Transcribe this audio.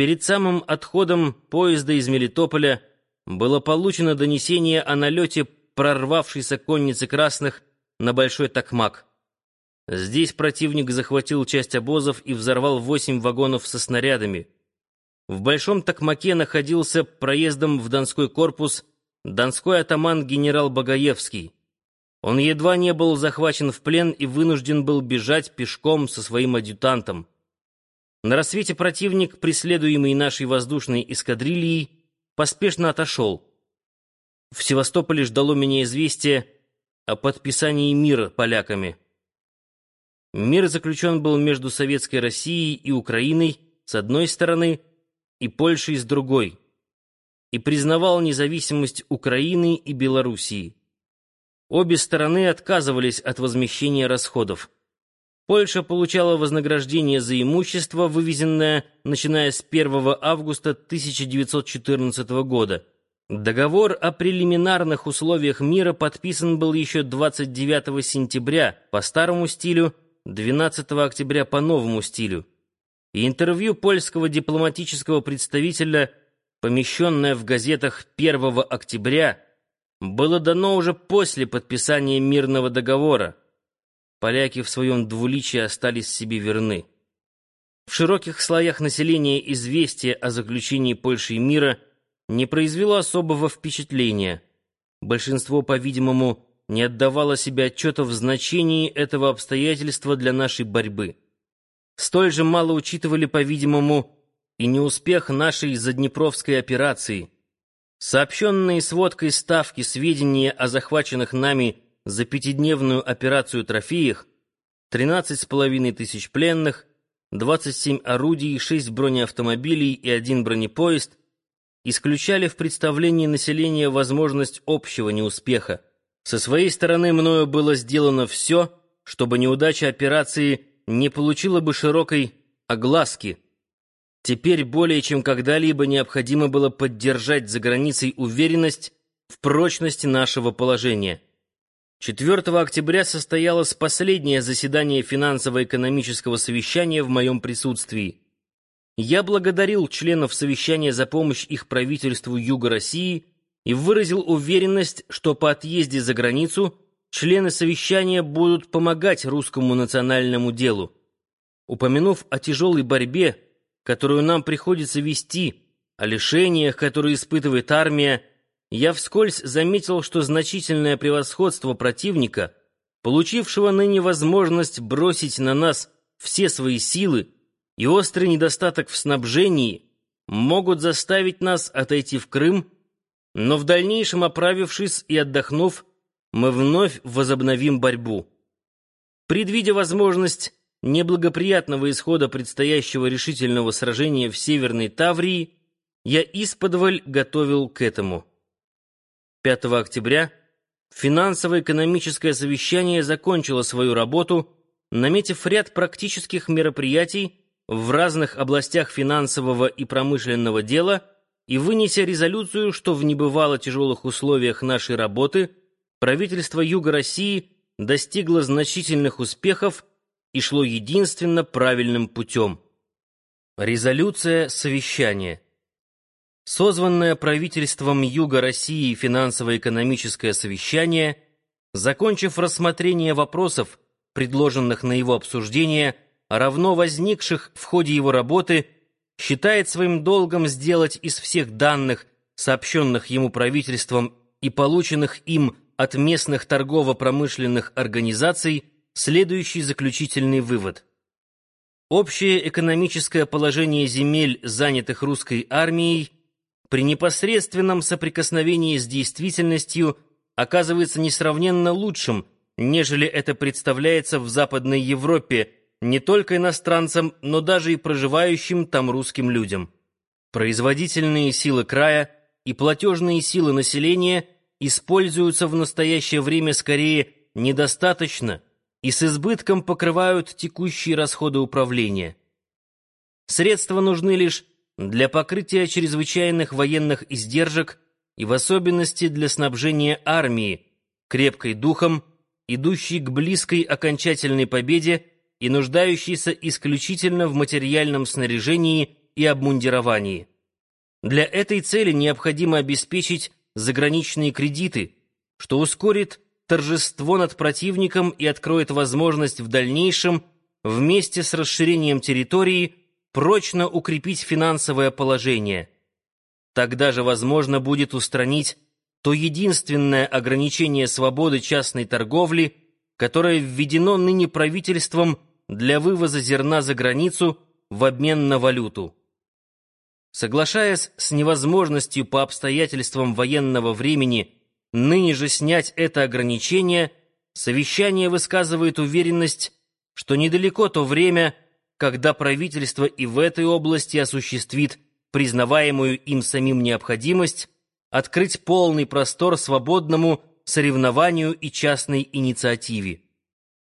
Перед самым отходом поезда из Мелитополя было получено донесение о налете прорвавшейся конницы красных на Большой Токмак. Здесь противник захватил часть обозов и взорвал восемь вагонов со снарядами. В Большом Токмаке находился проездом в Донской корпус донской атаман генерал Багаевский. Он едва не был захвачен в плен и вынужден был бежать пешком со своим адъютантом. На рассвете противник, преследуемый нашей воздушной эскадрильей, поспешно отошел. В Севастополе ждало меня известие о подписании мира поляками. Мир заключен был между Советской Россией и Украиной с одной стороны и Польшей с другой, и признавал независимость Украины и Белоруссии. Обе стороны отказывались от возмещения расходов. Польша получала вознаграждение за имущество, вывезенное начиная с 1 августа 1914 года. Договор о прелиминарных условиях мира подписан был еще 29 сентября по старому стилю, 12 октября по новому стилю. И интервью польского дипломатического представителя, помещенное в газетах 1 октября, было дано уже после подписания мирного договора поляки в своем двуличии остались себе верны. В широких слоях населения известие о заключении Польши и мира не произвело особого впечатления. Большинство, по-видимому, не отдавало себе отчета в значении этого обстоятельства для нашей борьбы. Столь же мало учитывали, по-видимому, и неуспех нашей заднепровской операции. Сообщенные сводкой ставки сведения о захваченных нами за пятидневную операцию трофеях 13,5 тысяч пленных, 27 орудий, 6 бронеавтомобилей и один бронепоезд исключали в представлении населения возможность общего неуспеха. Со своей стороны мною было сделано все, чтобы неудача операции не получила бы широкой огласки. Теперь более чем когда-либо необходимо было поддержать за границей уверенность в прочности нашего положения. 4 октября состоялось последнее заседание финансово-экономического совещания в моем присутствии. Я благодарил членов совещания за помощь их правительству Юга России и выразил уверенность, что по отъезде за границу члены совещания будут помогать русскому национальному делу. Упомянув о тяжелой борьбе, которую нам приходится вести, о лишениях, которые испытывает армия, я вскользь заметил, что значительное превосходство противника, получившего ныне возможность бросить на нас все свои силы, и острый недостаток в снабжении могут заставить нас отойти в Крым, но в дальнейшем, оправившись и отдохнув, мы вновь возобновим борьбу. Предвидя возможность неблагоприятного исхода предстоящего решительного сражения в Северной Таврии, я исподволь готовил к этому. 5 октября финансово-экономическое совещание закончило свою работу, наметив ряд практических мероприятий в разных областях финансового и промышленного дела и вынеся резолюцию, что в небывало тяжелых условиях нашей работы правительство Юга России достигло значительных успехов и шло единственно правильным путем. Резолюция совещания Созванное правительством Юга России финансово-экономическое совещание, закончив рассмотрение вопросов, предложенных на его обсуждение, равно возникших в ходе его работы, считает своим долгом сделать из всех данных, сообщенных ему правительством и полученных им от местных торгово-промышленных организаций, следующий заключительный вывод. Общее экономическое положение земель, занятых русской армией, при непосредственном соприкосновении с действительностью оказывается несравненно лучшим, нежели это представляется в Западной Европе не только иностранцам, но даже и проживающим там русским людям. Производительные силы края и платежные силы населения используются в настоящее время скорее недостаточно и с избытком покрывают текущие расходы управления. Средства нужны лишь для покрытия чрезвычайных военных издержек и в особенности для снабжения армии, крепкой духом, идущей к близкой окончательной победе и нуждающейся исключительно в материальном снаряжении и обмундировании. Для этой цели необходимо обеспечить заграничные кредиты, что ускорит торжество над противником и откроет возможность в дальнейшем, вместе с расширением территории, прочно укрепить финансовое положение. Тогда же возможно будет устранить то единственное ограничение свободы частной торговли, которое введено ныне правительством для вывоза зерна за границу в обмен на валюту. Соглашаясь с невозможностью по обстоятельствам военного времени ныне же снять это ограничение, совещание высказывает уверенность, что недалеко то время, когда правительство и в этой области осуществит признаваемую им самим необходимость открыть полный простор свободному соревнованию и частной инициативе.